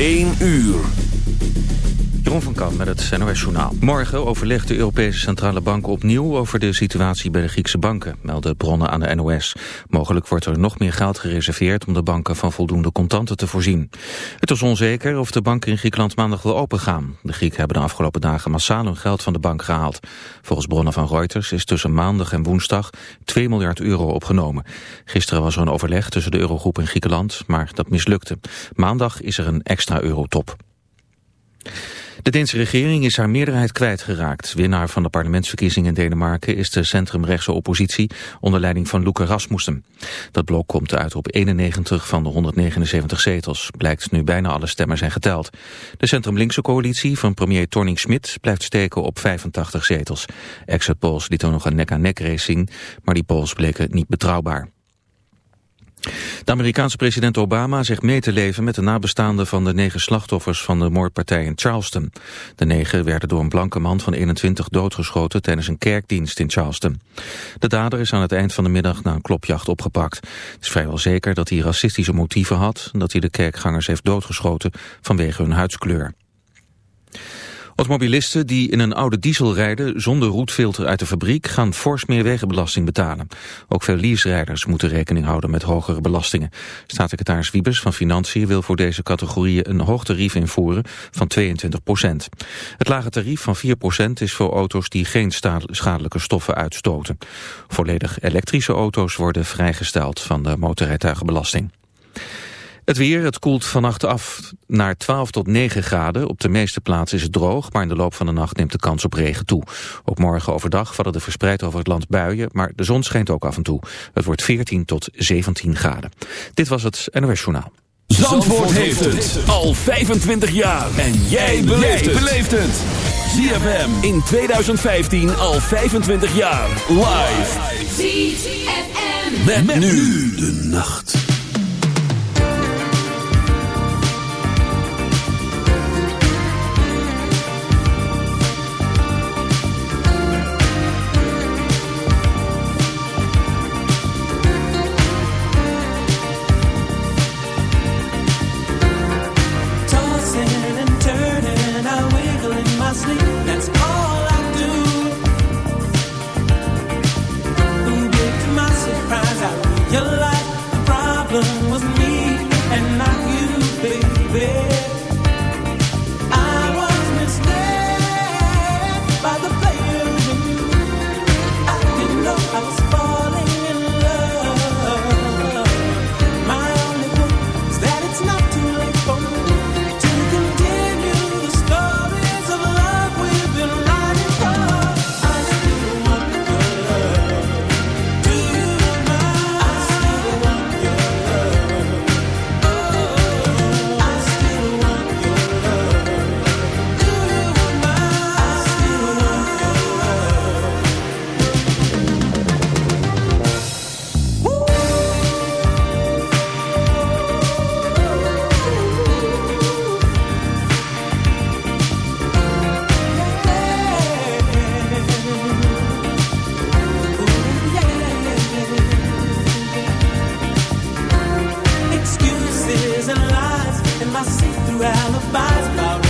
1 uur. Jeroen van Kam met het NOS Journaal. Morgen overlegt de Europese Centrale Bank opnieuw over de situatie bij de Griekse banken, melden bronnen aan de NOS. Mogelijk wordt er nog meer geld gereserveerd om de banken van voldoende contanten te voorzien. Het is onzeker of de banken in Griekenland maandag wel open gaan. De Grieken hebben de afgelopen dagen massaal hun geld van de bank gehaald. Volgens bronnen van Reuters is tussen maandag en woensdag 2 miljard euro opgenomen. Gisteren was er een overleg tussen de Eurogroep en Griekenland, maar dat mislukte. Maandag is er een extra eurotop. De Deense regering is haar meerderheid kwijtgeraakt. Winnaar van de parlementsverkiezingen in Denemarken is de centrumrechtse oppositie onder leiding van Loeke Rasmussen. Dat blok komt uit op 91 van de 179 zetels. Blijkt nu bijna alle stemmen zijn geteld. De centrum-linkse coalitie van premier Torning-Smit blijft steken op 85 zetels. Exit polls lieten nog een nek-aan-nek race zien, maar die polls bleken niet betrouwbaar. De Amerikaanse president Obama zegt mee te leven met de nabestaanden van de negen slachtoffers van de moordpartij in Charleston. De negen werden door een blanke man van 21 doodgeschoten tijdens een kerkdienst in Charleston. De dader is aan het eind van de middag na een klopjacht opgepakt. Het is vrijwel zeker dat hij racistische motieven had en dat hij de kerkgangers heeft doodgeschoten vanwege hun huidskleur. Automobilisten die in een oude diesel rijden zonder roetfilter uit de fabriek gaan fors meer wegenbelasting betalen. Ook veel moeten rekening houden met hogere belastingen. Staatssecretaris Wiebes van Financiën wil voor deze categorieën een hoog tarief invoeren van 22 procent. Het lage tarief van 4 procent is voor auto's die geen schadelijke stoffen uitstoten. Volledig elektrische auto's worden vrijgesteld van de motorrijtuigenbelasting. Het weer, het koelt vannacht af naar 12 tot 9 graden. Op de meeste plaatsen is het droog, maar in de loop van de nacht neemt de kans op regen toe. Ook morgen overdag vallen er verspreid over het land buien, maar de zon schijnt ook af en toe. Het wordt 14 tot 17 graden. Dit was het NOS Journaal. Zandvoort, Zandvoort heeft het al 25 jaar. En jij beleeft het. ZFM in 2015 al 25 jaar. Live. ZFM. met nu de nacht. through alibis about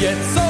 yet so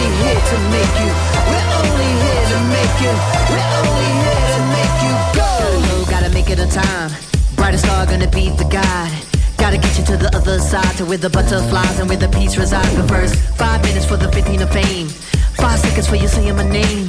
only here to make you. We're only here to make you. We're only here to make you go. Gotta gotta make it on time. Brightest star gonna be the guide. Gotta get you to the other side, to where the butterflies and where the peace resides. But first, five minutes for the 15 of fame. Five seconds for you saying my name.